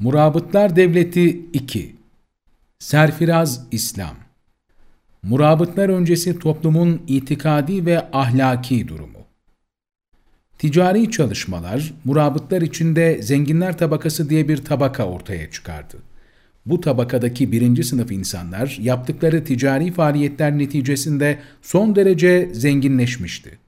Murabıtlar Devleti 2 Serfiraz İslam Murabıtlar öncesi toplumun itikadi ve ahlaki durumu Ticari çalışmalar, murabıtlar içinde zenginler tabakası diye bir tabaka ortaya çıkardı. Bu tabakadaki birinci sınıf insanlar yaptıkları ticari faaliyetler neticesinde son derece zenginleşmişti.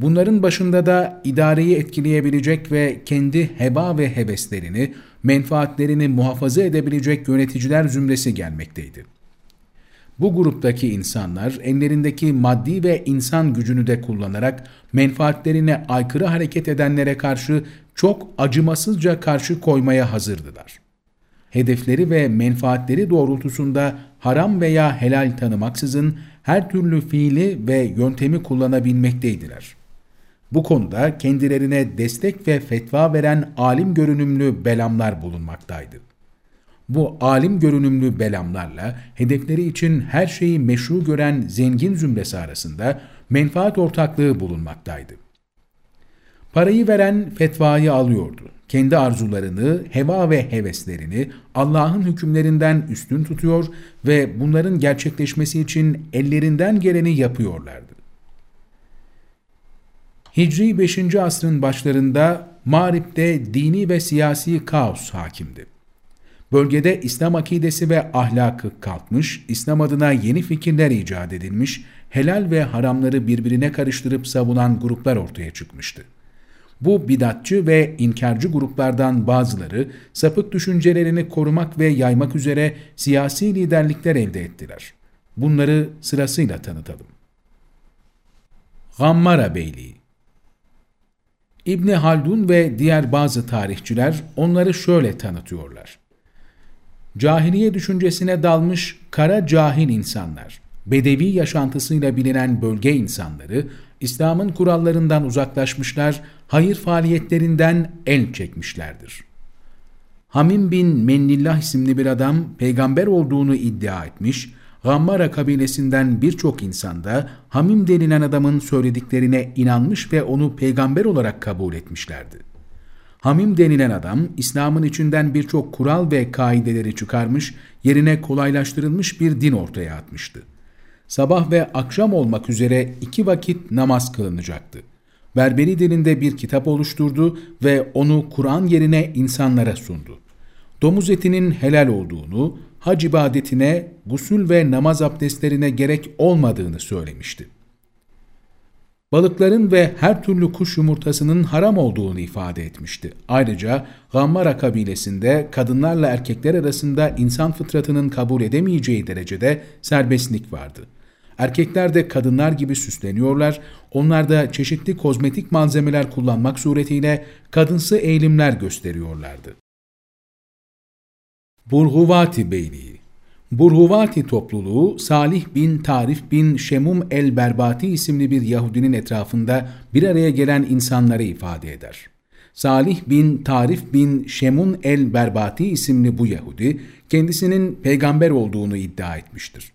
Bunların başında da idareyi etkileyebilecek ve kendi heba ve heveslerini, menfaatlerini muhafaza edebilecek yöneticiler zümresi gelmekteydi. Bu gruptaki insanlar ellerindeki maddi ve insan gücünü de kullanarak menfaatlerine aykırı hareket edenlere karşı çok acımasızca karşı koymaya hazırdılar. Hedefleri ve menfaatleri doğrultusunda haram veya helal tanımaksızın her türlü fiili ve yöntemi kullanabilmekteydiler. Bu konuda kendilerine destek ve fetva veren alim görünümlü belamlar bulunmaktaydı. Bu alim görünümlü belamlarla hedefleri için her şeyi meşru gören zengin zümresi arasında menfaat ortaklığı bulunmaktaydı. Parayı veren fetvayı alıyordu. Kendi arzularını, heva ve heveslerini Allah'ın hükümlerinden üstün tutuyor ve bunların gerçekleşmesi için ellerinden geleni yapıyorlardı. Hicri 5. asrın başlarında Mağrip'te dini ve siyasi kaos hakimdi. Bölgede İslam akidesi ve ahlakı kalkmış, İslam adına yeni fikirler icat edilmiş, helal ve haramları birbirine karıştırıp savunan gruplar ortaya çıkmıştı. Bu bidatçı ve inkarcı gruplardan bazıları sapık düşüncelerini korumak ve yaymak üzere siyasi liderlikler elde ettiler. Bunları sırasıyla tanıtalım. Gammara Beyliği İbni Haldun ve diğer bazı tarihçiler onları şöyle tanıtıyorlar. Cahiliye düşüncesine dalmış kara cahil insanlar, bedevi yaşantısıyla bilinen bölge insanları, İslam'ın kurallarından uzaklaşmışlar, hayır faaliyetlerinden el çekmişlerdir. Hamim bin Mennillah isimli bir adam peygamber olduğunu iddia etmiş, Gammara kabilesinden birçok insan da Hamim denilen adamın söylediklerine inanmış ve onu peygamber olarak kabul etmişlerdi. Hamim denilen adam, İslam'ın içinden birçok kural ve kaideleri çıkarmış, yerine kolaylaştırılmış bir din ortaya atmıştı. Sabah ve akşam olmak üzere iki vakit namaz kılınacaktı. Berberi dilinde bir kitap oluşturdu ve onu Kur'an yerine insanlara sundu. Domuz etinin helal olduğunu, hac ibadetine, gusül ve namaz abdestlerine gerek olmadığını söylemişti. Balıkların ve her türlü kuş yumurtasının haram olduğunu ifade etmişti. Ayrıca Gammara kabilesinde kadınlarla erkekler arasında insan fıtratının kabul edemeyeceği derecede serbestlik vardı. Erkekler de kadınlar gibi süsleniyorlar, onlar da çeşitli kozmetik malzemeler kullanmak suretiyle kadınsı eğilimler gösteriyorlardı. Burhuvati Beyliği Burhuvati topluluğu Salih bin Tarif bin Şemum el-Berbati isimli bir Yahudinin etrafında bir araya gelen insanları ifade eder. Salih bin Tarif bin Şemun el-Berbati isimli bu Yahudi kendisinin peygamber olduğunu iddia etmiştir.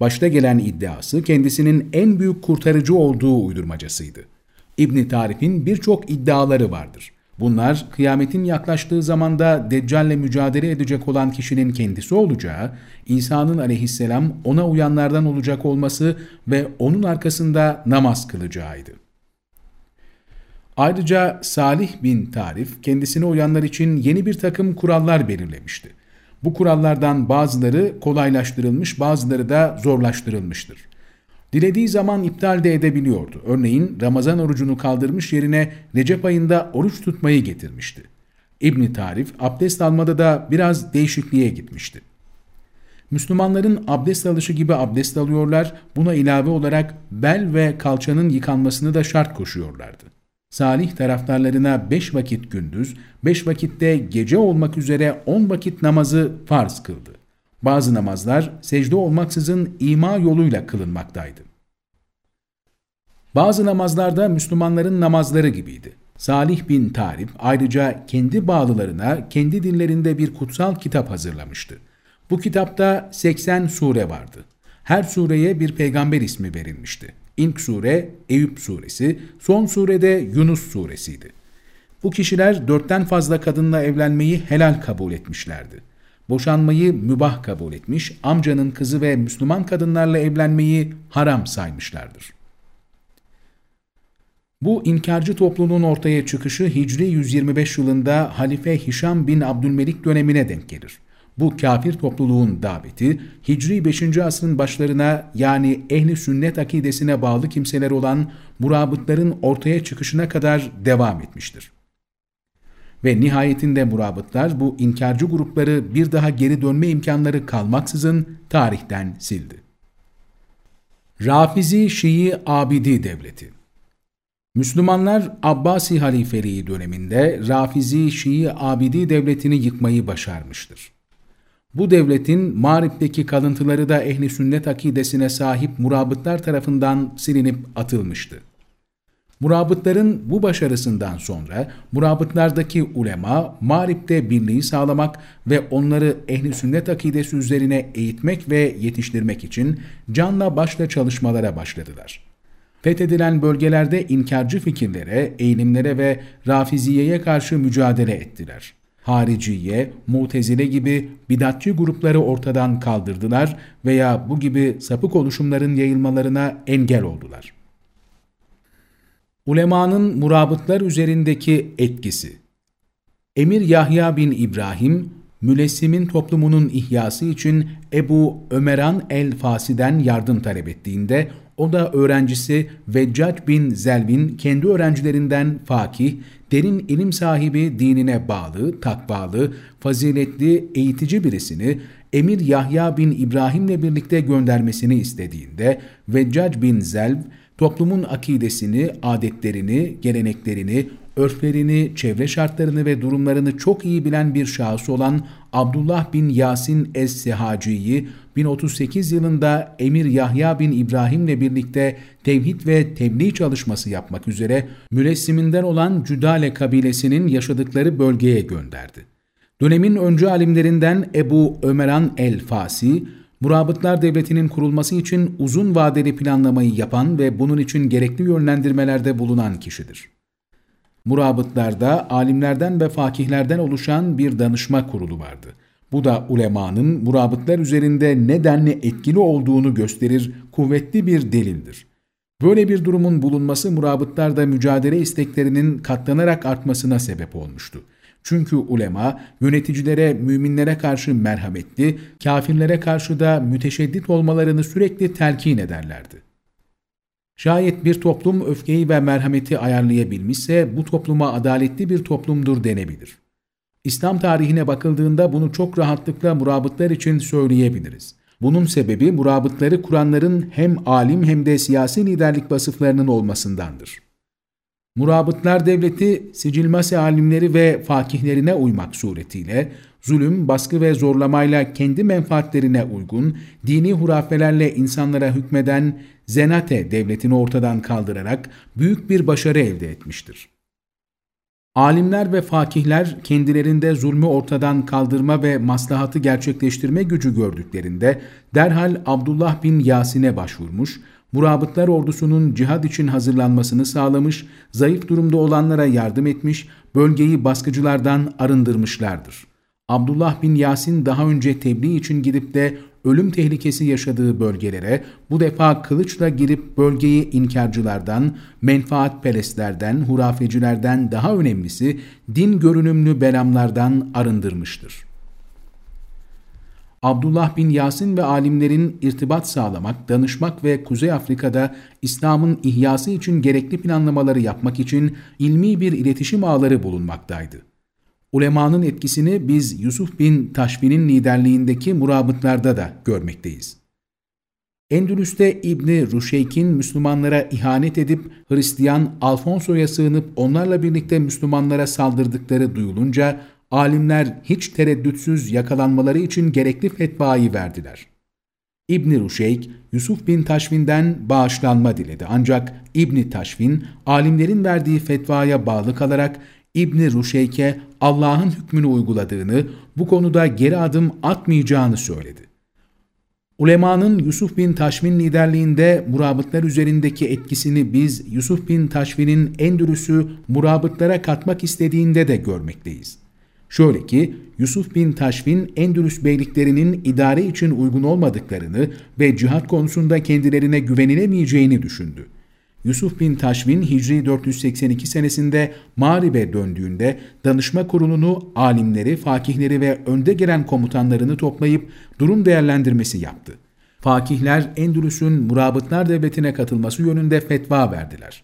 Başta gelen iddiası kendisinin en büyük kurtarıcı olduğu uydurmacasıydı. İbni Tarif'in birçok iddiaları vardır. Bunlar kıyametin yaklaştığı zamanda Deccal'le mücadele edecek olan kişinin kendisi olacağı, İsa'nın aleyhisselam ona uyanlardan olacak olması ve onun arkasında namaz kılacağıydı. Ayrıca Salih bin Tarif kendisine uyanlar için yeni bir takım kurallar belirlemişti. Bu kurallardan bazıları kolaylaştırılmış, bazıları da zorlaştırılmıştır. Dilediği zaman iptal de edebiliyordu. Örneğin Ramazan orucunu kaldırmış yerine Recep ayında oruç tutmayı getirmişti. İbni Tarif abdest almada da biraz değişikliğe gitmişti. Müslümanların abdest alışı gibi abdest alıyorlar, buna ilave olarak bel ve kalçanın yıkanmasını da şart koşuyorlardı. Salih taraftarlarına beş vakit gündüz, beş vakitte gece olmak üzere on vakit namazı farz kıldı. Bazı namazlar secde olmaksızın ima yoluyla kılınmaktaydı. Bazı namazlarda Müslümanların namazları gibiydi. Salih bin Tarif ayrıca kendi bağlılarına kendi dillerinde bir kutsal kitap hazırlamıştı. Bu kitapta 80 sure vardı. Her sureye bir peygamber ismi verilmişti. İlk sure Eyüp suresi, son surede Yunus suresiydi. Bu kişiler dörtten fazla kadınla evlenmeyi helal kabul etmişlerdi. Boşanmayı mübah kabul etmiş, amcanın kızı ve Müslüman kadınlarla evlenmeyi haram saymışlardır. Bu inkarcı topluluğun ortaya çıkışı Hicri 125 yılında Halife Hişam bin Abdülmelik dönemine denk gelir. Bu kafir topluluğun daveti Hicri 5. asrın başlarına yani ehli sünnet akidesine bağlı kimseler olan murabıtların ortaya çıkışına kadar devam etmiştir. Ve nihayetinde murabıtlar bu inkarcı grupları bir daha geri dönme imkanları kalmaksızın tarihten sildi. Rafizi Şii Abidi Devleti Müslümanlar Abbasi halifeliği döneminde Rafizi Şii Abidi devletini yıkmayı başarmıştır. Bu devletin Mağrip'teki kalıntıları da ehli sünnet akidesine sahip murabıtlar tarafından silinip atılmıştı. Murabıtların bu başarısından sonra murabıtlardaki ulema Mağrip'te birliği sağlamak ve onları ehli sünnet akidesi üzerine eğitmek ve yetiştirmek için canla başla çalışmalara başladılar. Fethedilen bölgelerde inkarcı fikirlere, eğilimlere ve rafiziyeye karşı mücadele ettiler. Hariciye, Mutezile gibi bidatçı grupları ortadan kaldırdılar veya bu gibi sapık oluşumların yayılmalarına engel oldular. Ulemanın murabıtlar üzerindeki etkisi. Emir Yahya bin İbrahim, Mülessimin toplumunun ihyası için Ebu Ömeran el-Fasi'den yardım talep ettiğinde o da öğrencisi Veccac bin Zelvin kendi öğrencilerinden fakih, derin ilim sahibi dinine bağlı, takvalı, faziletli, eğitici birisini Emir Yahya bin İbrahim'le birlikte göndermesini istediğinde Veccac bin Zelv toplumun akidesini, adetlerini, geleneklerini, örflerini, çevre şartlarını ve durumlarını çok iyi bilen bir şahıs olan Abdullah bin Yasin Es-Sehaci'yi 1038 yılında Emir Yahya bin İbrahim'le birlikte tevhid ve tebliğ çalışması yapmak üzere mülessiminden olan Cüdale kabilesinin yaşadıkları bölgeye gönderdi. Dönemin öncü alimlerinden Ebu Ömeran el-Fasi, Murabıtlar Devleti'nin kurulması için uzun vadeli planlamayı yapan ve bunun için gerekli yönlendirmelerde bulunan kişidir. Murabıtlarda alimlerden ve fakihlerden oluşan bir danışma kurulu vardı. Bu da ulemanın murabıtlar üzerinde nedenle etkili olduğunu gösterir, kuvvetli bir delildir. Böyle bir durumun bulunması murabıtlarda mücadele isteklerinin katlanarak artmasına sebep olmuştu. Çünkü ulema yöneticilere, müminlere karşı merhametli, kafirlere karşı da müteşeddit olmalarını sürekli telkin ederlerdi. Şayet bir toplum öfkeyi ve merhameti ayarlayabilmişse bu topluma adaletli bir toplumdur denebilir. İslam tarihine bakıldığında bunu çok rahatlıkla murabıtlar için söyleyebiliriz. Bunun sebebi murabıtları kuranların hem alim hem de siyasi liderlik vasıflarının olmasındandır. Murabıtlar devleti sicilmasi alimleri ve fakihlerine uymak suretiyle zulüm, baskı ve zorlamayla kendi menfaatlerine uygun, dini hurafelerle insanlara hükmeden Zenate devletini ortadan kaldırarak büyük bir başarı elde etmiştir. Alimler ve fakihler kendilerinde zulmü ortadan kaldırma ve maslahatı gerçekleştirme gücü gördüklerinde derhal Abdullah bin Yasin'e başvurmuş, murabıtlar ordusunun cihad için hazırlanmasını sağlamış, zayıf durumda olanlara yardım etmiş, bölgeyi baskıcılardan arındırmışlardır. Abdullah bin Yasin daha önce tebliğ için gidip de ölüm tehlikesi yaşadığı bölgelere bu defa kılıçla girip bölgeyi inkarcılardan, menfaatperestlerden, hurafecilerden daha önemlisi din görünümlü belamlardan arındırmıştır. Abdullah bin Yasin ve alimlerin irtibat sağlamak, danışmak ve Kuzey Afrika'da İslam'ın ihyası için gerekli planlamaları yapmak için ilmi bir iletişim ağları bulunmaktaydı. Ulemanın etkisini biz Yusuf bin Taşfin'in liderliğindeki murabıtlarda da görmekteyiz. Endülüs'te İbni Ruşeyk'in Müslümanlara ihanet edip Hristiyan Alfonso'ya sığınıp onlarla birlikte Müslümanlara saldırdıkları duyulunca alimler hiç tereddütsüz yakalanmaları için gerekli fetvayı verdiler. İbni Ruşeyk, Yusuf bin Taşfin'den bağışlanma diledi ancak İbni Taşfin, alimlerin verdiği fetvaya bağlı kalarak İbni Ruşeyk'e Allah'ın hükmünü uyguladığını, bu konuda geri adım atmayacağını söyledi. Ulemanın Yusuf bin Taşvin liderliğinde murabıtlar üzerindeki etkisini biz Yusuf bin Taşvin'in Endülüs'ü murabıtlara katmak istediğinde de görmekteyiz. Şöyle ki Yusuf bin Taşvin Endülüs beyliklerinin idare için uygun olmadıklarını ve cihat konusunda kendilerine güvenilemeyeceğini düşündü. Yusuf bin Taşvin Hicri 482 senesinde Mağrib'e döndüğünde danışma kurulunu, alimleri, fakihleri ve önde gelen komutanlarını toplayıp durum değerlendirmesi yaptı. Fakihler Endülüs'ün Murabıtlar Devleti'ne katılması yönünde fetva verdiler.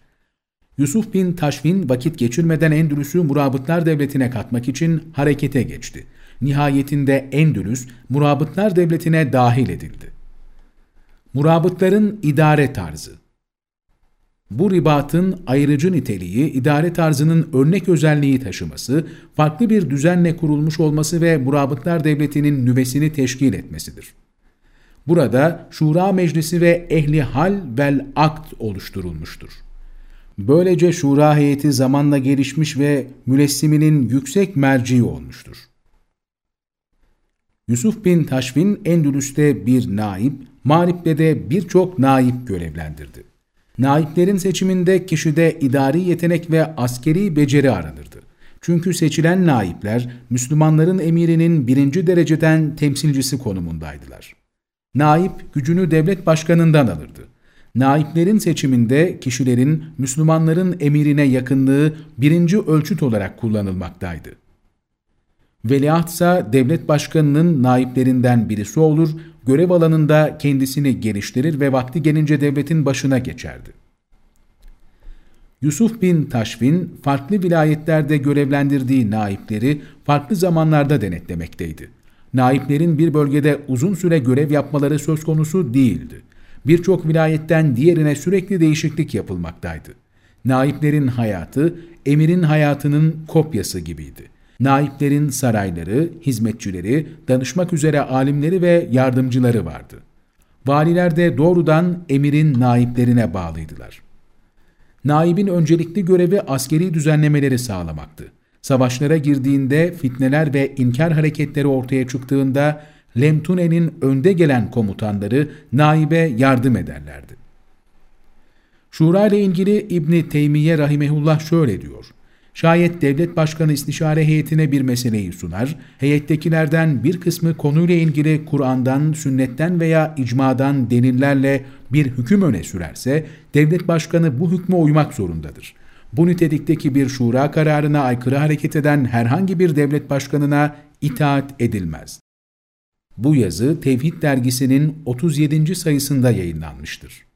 Yusuf bin Taşvin vakit geçirmeden Endülüs'ü Murabıtlar Devleti'ne katmak için harekete geçti. Nihayetinde Endülüs, Murabıtlar Devleti'ne dahil edildi. Murabıtların idare tarzı bu ribatın ayrıcı niteliği, idare tarzının örnek özelliği taşıması, farklı bir düzenle kurulmuş olması ve murabıtlar devletinin nüvesini teşkil etmesidir. Burada Şura Meclisi ve Ehli Hal vel Akt oluşturulmuştur. Böylece Şura heyeti zamanla gelişmiş ve mülessiminin yüksek merci olmuştur. Yusuf bin Taşvin Endülüs'te bir naip, Marip'te de birçok naip görevlendirdi. Naiplerin seçiminde kişide idari yetenek ve askeri beceri aranırdı. Çünkü seçilen naipler Müslümanların emirinin birinci dereceden temsilcisi konumundaydılar. Naip gücünü devlet başkanından alırdı. Naiplerin seçiminde kişilerin Müslümanların emirine yakınlığı birinci ölçüt olarak kullanılmaktaydı. Veliaht ise devlet başkanının naiplerinden birisi olur, görev alanında kendisini geliştirir ve vakti gelince devletin başına geçerdi. Yusuf bin Taşvin, farklı vilayetlerde görevlendirdiği naipleri farklı zamanlarda denetlemekteydi. Naiplerin bir bölgede uzun süre görev yapmaları söz konusu değildi. Birçok vilayetten diğerine sürekli değişiklik yapılmaktaydı. Naiplerin hayatı, emirin hayatının kopyası gibiydi. Naiplerin sarayları, hizmetçileri, danışmak üzere alimleri ve yardımcıları vardı. Valiler de doğrudan emirin naiplerine bağlıydılar. Naibin öncelikli görevi askeri düzenlemeleri sağlamaktı. Savaşlara girdiğinde fitneler ve inkar hareketleri ortaya çıktığında Lemtune'nin önde gelen komutanları naibe yardım ederlerdi. Şura ile ilgili İbni Teymiye Rahimehullah şöyle diyor. Şayet devlet başkanı istişare heyetine bir meseleyi sunar, heyettekilerden bir kısmı konuyla ilgili Kur'an'dan, sünnetten veya icmadan delillerle bir hüküm öne sürerse, devlet başkanı bu hükme uymak zorundadır. Bu nitelikteki bir şura kararına aykırı hareket eden herhangi bir devlet başkanına itaat edilmez. Bu yazı Tevhid dergisinin 37. sayısında yayınlanmıştır.